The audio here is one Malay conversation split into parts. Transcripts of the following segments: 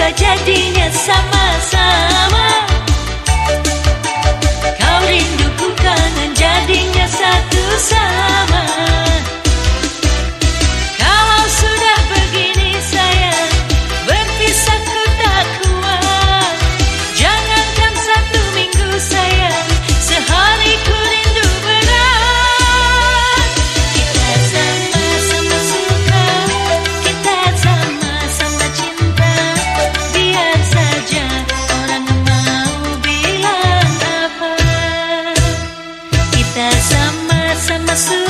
Kita jadinya sama-sama. Jangan masuk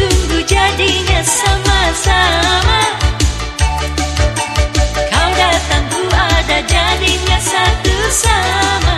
tunggu jadinya sama-sama. Kau datang ku ada jadinya satu sama.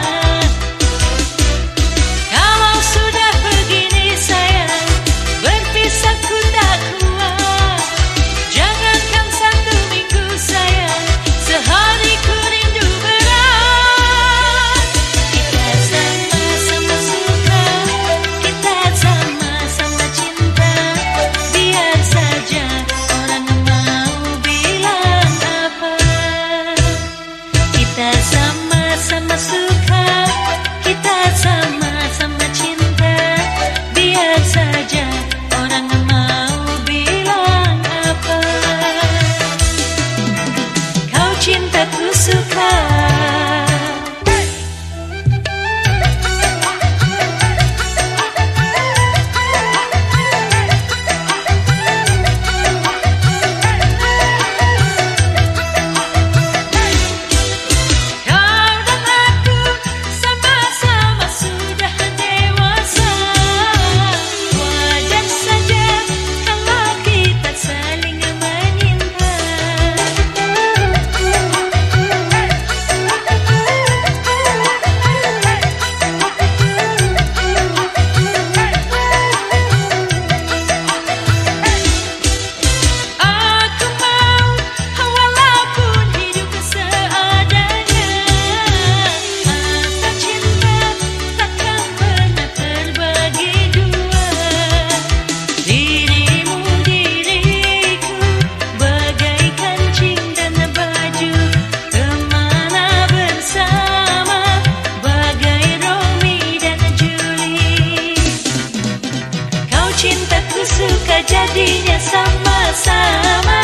sama-sama,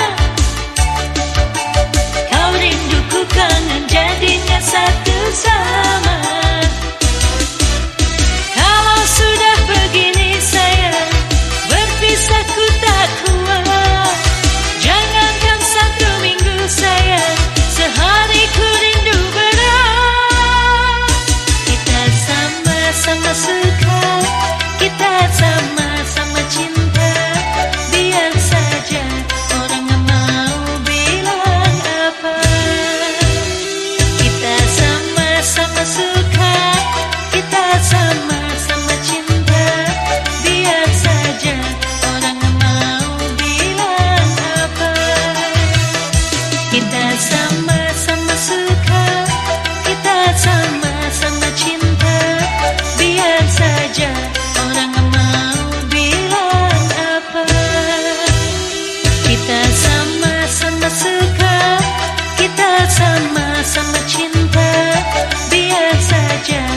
Kau rindu ku kangen jadinya satu sama. Sama cinta biasa saja